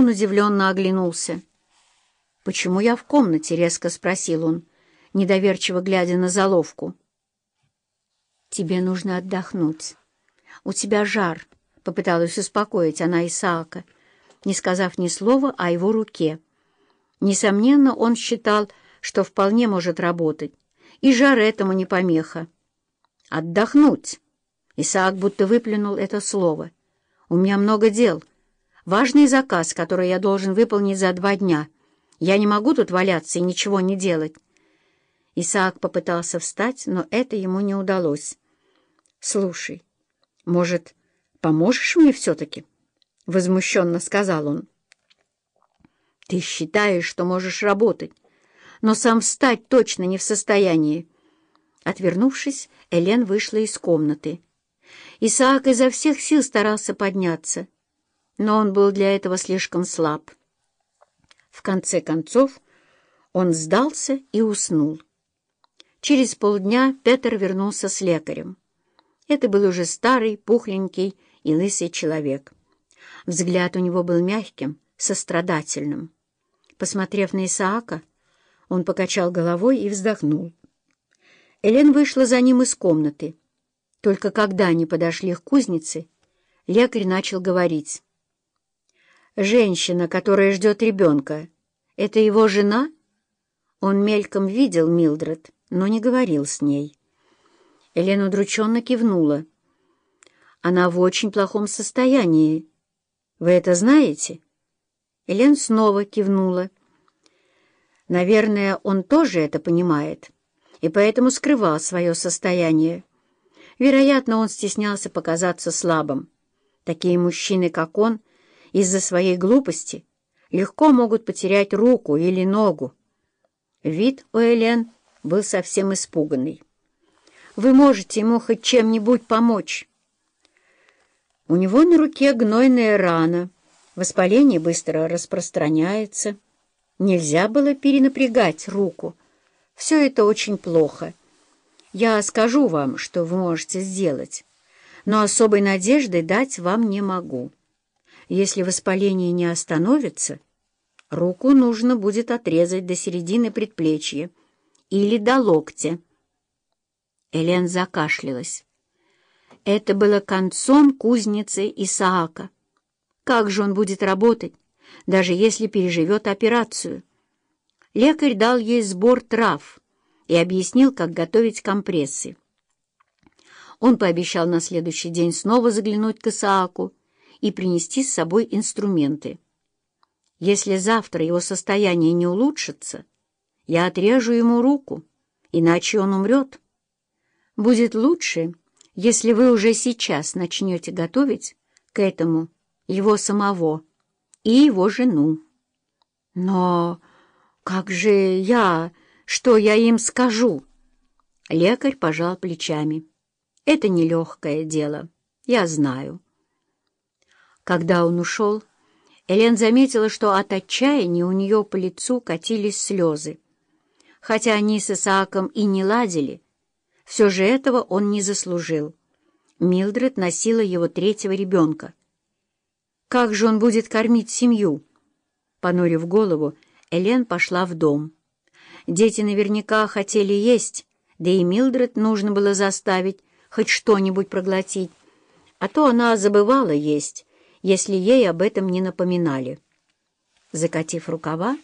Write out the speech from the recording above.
Он удивленно оглянулся. «Почему я в комнате?» — резко спросил он, недоверчиво глядя на заловку. «Тебе нужно отдохнуть. У тебя жар», — попыталась успокоить она Исаака, не сказав ни слова о его руке. Несомненно, он считал, что вполне может работать, и жар этому не помеха. «Отдохнуть!» Исаак будто выплюнул это слово. «У меня много дел. Важный заказ, который я должен выполнить за два дня. Я не могу тут валяться и ничего не делать». Исаак попытался встать, но это ему не удалось. «Слушай, может, поможешь мне все-таки?» — возмущенно сказал он. «Ты считаешь, что можешь работать, но сам встать точно не в состоянии». Отвернувшись, Элен вышла из комнаты. Исаак изо всех сил старался подняться, но он был для этого слишком слаб. В конце концов он сдался и уснул. Через полдня Петр вернулся с лекарем. Это был уже старый, пухленький и лысый человек. Взгляд у него был мягким, сострадательным. Посмотрев на Исаака, он покачал головой и вздохнул. Элен вышла за ним из комнаты. Только когда они подошли к кузнице, лекарь начал говорить. «Женщина, которая ждет ребенка, это его жена?» Он мельком видел Милдред, но не говорил с ней. Элен удрученно кивнула. «Она в очень плохом состоянии. Вы это знаете?» Элен снова кивнула. «Наверное, он тоже это понимает» и поэтому скрывал свое состояние. Вероятно, он стеснялся показаться слабым. Такие мужчины, как он, из-за своей глупости легко могут потерять руку или ногу. Вид у Элен был совсем испуганный. «Вы можете ему хоть чем-нибудь помочь?» У него на руке гнойная рана, воспаление быстро распространяется. Нельзя было перенапрягать руку, все это очень плохо. Я скажу вам, что вы можете сделать, но особой надежды дать вам не могу. Если воспаление не остановится, руку нужно будет отрезать до середины предплечья или до локтя. Элен закашлялась. Это было концом кузницы Исаака. Как же он будет работать, даже если переживет операцию? Лекарь дал ей сбор трав и объяснил, как готовить компрессы. Он пообещал на следующий день снова заглянуть к Исааку и принести с собой инструменты. Если завтра его состояние не улучшится, я отрежу ему руку, иначе он умрет. Будет лучше, если вы уже сейчас начнете готовить к этому его самого и его жену. Но «Как же я? Что я им скажу?» Лекарь пожал плечами. «Это нелегкое дело, я знаю». Когда он ушел, Элен заметила, что от отчаяния у нее по лицу катились слезы. Хотя они с Исааком и не ладили, все же этого он не заслужил. Милдред носила его третьего ребенка. Как же он будет кормить семью? Понурив голову, Элен пошла в дом. Дети наверняка хотели есть, да и Милдред нужно было заставить хоть что-нибудь проглотить, а то она забывала есть, если ей об этом не напоминали. Закатив рукава,